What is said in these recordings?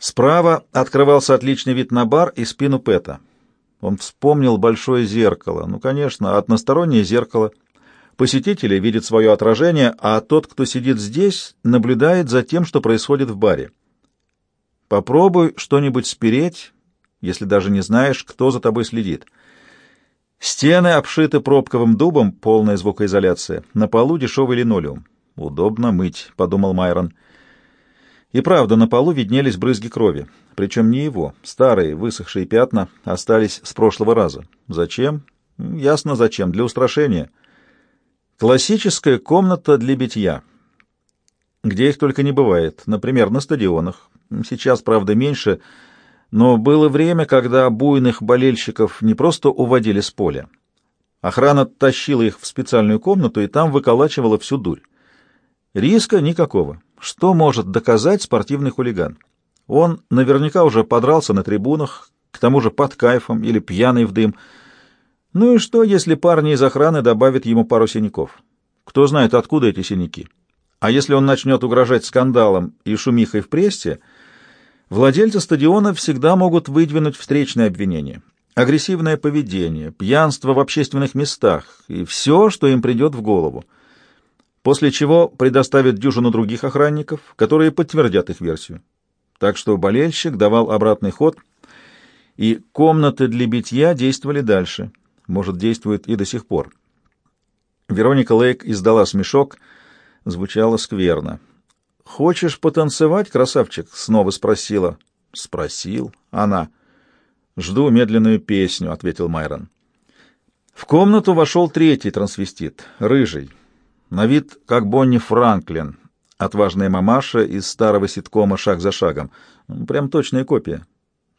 Справа открывался отличный вид на бар и спину Пэта. Он вспомнил большое зеркало. Ну, конечно, одностороннее зеркало. Посетители видят свое отражение, а тот, кто сидит здесь, наблюдает за тем, что происходит в баре. Попробуй что-нибудь спереть, если даже не знаешь, кто за тобой следит. Стены обшиты пробковым дубом, полная звукоизоляция. На полу дешевый линолеум. Удобно мыть, — подумал Майрон. И правда, на полу виднелись брызги крови. Причем не его. Старые, высохшие пятна остались с прошлого раза. Зачем? Ясно зачем. Для устрашения. Классическая комната для битья. Где их только не бывает. Например, на стадионах. Сейчас, правда, меньше, — но было время, когда буйных болельщиков не просто уводили с поля. Охрана тащила их в специальную комнату и там выколачивала всю дурь. Риска никакого. Что может доказать спортивный хулиган? Он наверняка уже подрался на трибунах, к тому же под кайфом или пьяный в дым. Ну и что, если парни из охраны добавят ему пару синяков? Кто знает, откуда эти синяки? А если он начнет угрожать скандалом и шумихой в прессе, Владельцы стадиона всегда могут выдвинуть встречные обвинения. Агрессивное поведение, пьянство в общественных местах и все, что им придет в голову. После чего предоставят дюжину других охранников, которые подтвердят их версию. Так что болельщик давал обратный ход, и комнаты для битья действовали дальше. Может, действуют и до сих пор. Вероника Лейк издала смешок, звучало скверно. «Хочешь потанцевать, красавчик?» — снова спросила. «Спросил». Она. «Жду медленную песню», — ответил Майрон. В комнату вошел третий трансвестит, рыжий, на вид как Бонни Франклин, отважная мамаша из старого ситкома «Шаг за шагом». Прям точная копия.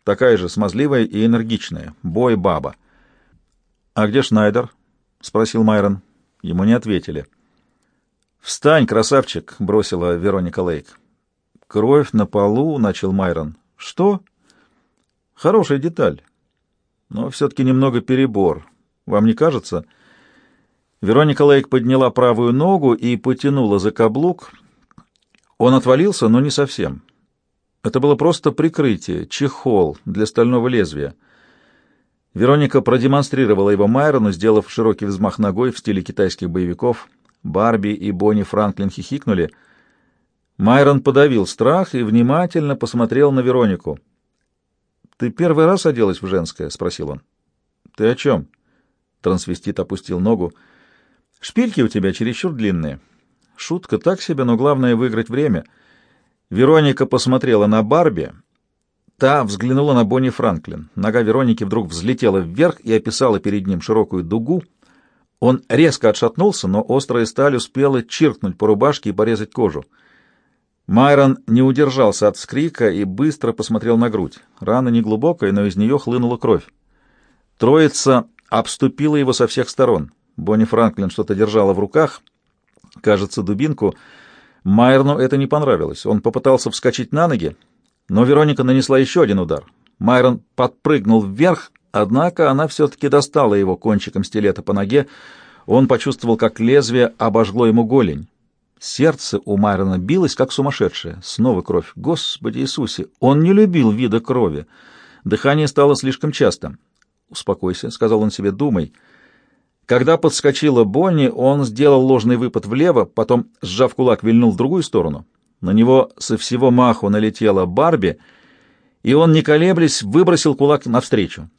Такая же смазливая и энергичная. Бой-баба. «А где Шнайдер?» — спросил Майрон. Ему не ответили. «Встань, красавчик!» — бросила Вероника Лейк. «Кровь на полу», — начал Майрон. «Что?» «Хорошая деталь, но все-таки немного перебор. Вам не кажется?» Вероника Лейк подняла правую ногу и потянула за каблук. Он отвалился, но не совсем. Это было просто прикрытие, чехол для стального лезвия. Вероника продемонстрировала его Майрону, сделав широкий взмах ногой в стиле китайских боевиков — Барби и Бонни Франклин хихикнули. Майрон подавил страх и внимательно посмотрел на Веронику. «Ты первый раз оделась в женское?» — спросил он. «Ты о чем?» Трансвестит опустил ногу. «Шпильки у тебя чересчур длинные. Шутка так себе, но главное — выиграть время». Вероника посмотрела на Барби. Та взглянула на Бонни Франклин. Нога Вероники вдруг взлетела вверх и описала перед ним широкую дугу — он резко отшатнулся, но острая сталь успела чиркнуть по рубашке и порезать кожу. Майрон не удержался от вскрика и быстро посмотрел на грудь. Рана неглубокая, но из нее хлынула кровь. Троица обступила его со всех сторон. Бонни Франклин что-то держала в руках, кажется, дубинку. Майерну это не понравилось. Он попытался вскочить на ноги, но Вероника нанесла еще один удар. Майрон подпрыгнул вверх Однако она все-таки достала его кончиком стилета по ноге. Он почувствовал, как лезвие обожгло ему голень. Сердце у Майрона билось, как сумасшедшее. Снова кровь. Господи Иисусе! Он не любил вида крови. Дыхание стало слишком частым. «Успокойся», — сказал он себе, — «думай». Когда подскочила Бонни, он сделал ложный выпад влево, потом, сжав кулак, вильнул в другую сторону. На него со всего маху налетела Барби, и он, не колеблясь, выбросил кулак навстречу.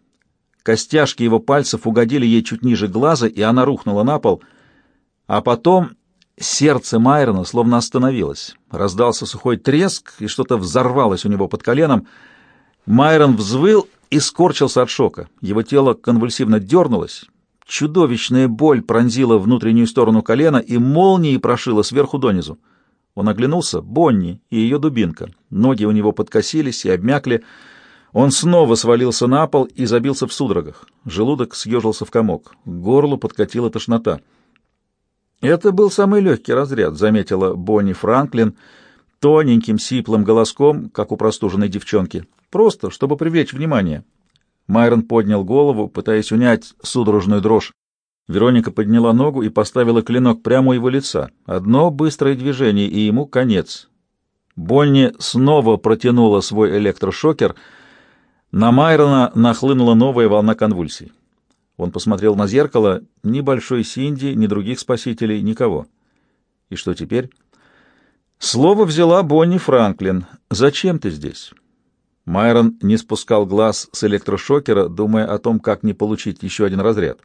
Костяшки его пальцев угодили ей чуть ниже глаза, и она рухнула на пол. А потом сердце Майрона словно остановилось. Раздался сухой треск, и что-то взорвалось у него под коленом. Майрон взвыл и скорчился от шока. Его тело конвульсивно дернулось. Чудовищная боль пронзила внутреннюю сторону колена и молнией прошила сверху донизу. Он оглянулся. Бонни и ее дубинка. Ноги у него подкосились и обмякли. Он снова свалился на пол и забился в судорогах. Желудок съежился в комок. К горлу подкатила тошнота. «Это был самый легкий разряд», — заметила Бонни Франклин тоненьким сиплым голоском, как у простуженной девчонки. «Просто, чтобы привлечь внимание». Майрон поднял голову, пытаясь унять судорожную дрожь. Вероника подняла ногу и поставила клинок прямо у его лица. Одно быстрое движение, и ему конец. Бонни снова протянула свой электрошокер. На Майрона нахлынула новая волна конвульсий. Он посмотрел на зеркало. Ни Большой Синди, ни других спасителей, никого. И что теперь? Слово взяла Бонни Франклин. «Зачем ты здесь?» Майрон не спускал глаз с электрошокера, думая о том, как не получить еще один разряд.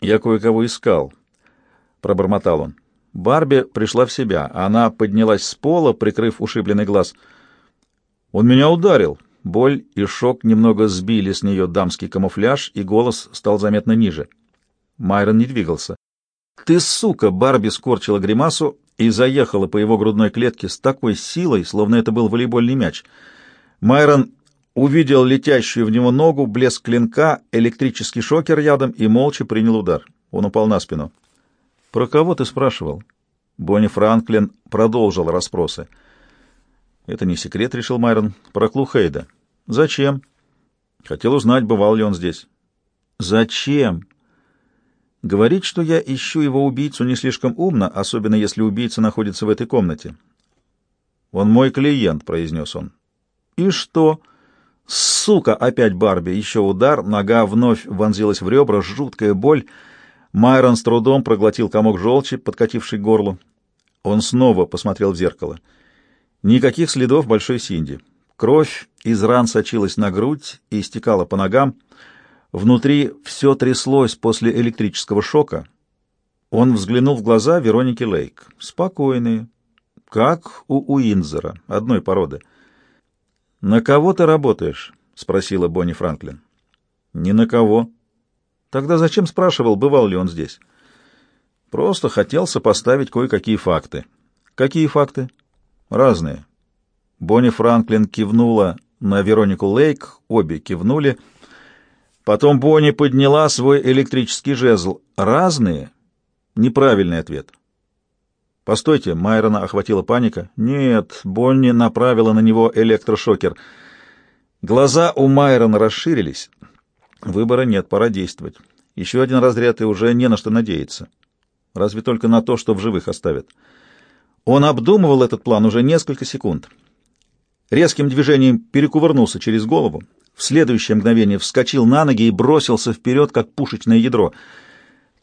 «Я кое-кого искал», — пробормотал он. Барби пришла в себя. Она поднялась с пола, прикрыв ушибленный глаз. «Он меня ударил». Боль и шок немного сбили с нее дамский камуфляж, и голос стал заметно ниже. Майрон не двигался. «Ты сука!» — Барби скорчила гримасу и заехала по его грудной клетке с такой силой, словно это был волейбольный мяч. Майрон увидел летящую в него ногу, блеск клинка, электрический шокер рядом и молча принял удар. Он упал на спину. «Про кого ты спрашивал?» Бонни Франклин продолжил расспросы. «Это не секрет», — решил Майрон. «Про Клухейда». «Зачем?» «Хотел узнать, бывал ли он здесь». «Зачем?» Говорить, что я ищу его убийцу, не слишком умно, особенно если убийца находится в этой комнате. «Он мой клиент», — произнес он. «И что?» «Сука!» — опять Барби. Еще удар, нога вновь вонзилась в ребра, жуткая боль. Майрон с трудом проглотил комок желчи, подкативший к горлу. Он снова посмотрел в зеркало. Никаких следов большой Синди. Кровь из ран сочилась на грудь и истекала по ногам. Внутри все тряслось после электрического шока. Он взглянул в глаза Вероники Лейк. Спокойные, как у Уинзера, одной породы. «На кого ты работаешь?» — спросила Бонни Франклин. «Ни на кого». «Тогда зачем спрашивал, бывал ли он здесь?» «Просто хотел сопоставить кое-какие факты». «Какие факты?» «Разные». Бонни Франклин кивнула на Веронику Лейк, обе кивнули — Потом Бонни подняла свой электрический жезл. Разные? Неправильный ответ. Постойте, Майрона охватила паника. Нет, Бонни направила на него электрошокер. Глаза у Майрона расширились. Выбора нет, пора действовать. Еще один разряд и уже не на что надеяться. Разве только на то, что в живых оставят. Он обдумывал этот план уже несколько секунд. Резким движением перекувырнулся через голову, в следующее мгновение вскочил на ноги и бросился вперед, как пушечное ядро.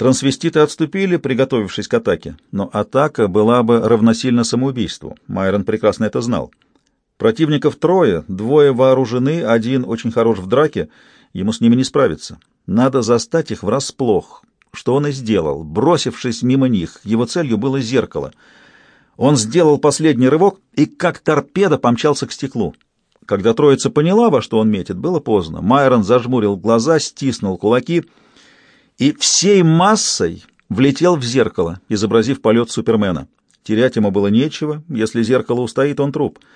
Трансвеститы отступили, приготовившись к атаке, но атака была бы равносильна самоубийству. Майрон прекрасно это знал. Противников трое, двое вооружены, один очень хорош в драке, ему с ними не справиться. Надо застать их врасплох, что он и сделал, бросившись мимо них. Его целью было зеркало. Он сделал последний рывок и, как торпеда, помчался к стеклу. Когда троица поняла, во что он метит, было поздно. Майрон зажмурил глаза, стиснул кулаки и всей массой влетел в зеркало, изобразив полет Супермена. Терять ему было нечего, если зеркало устоит, он труп —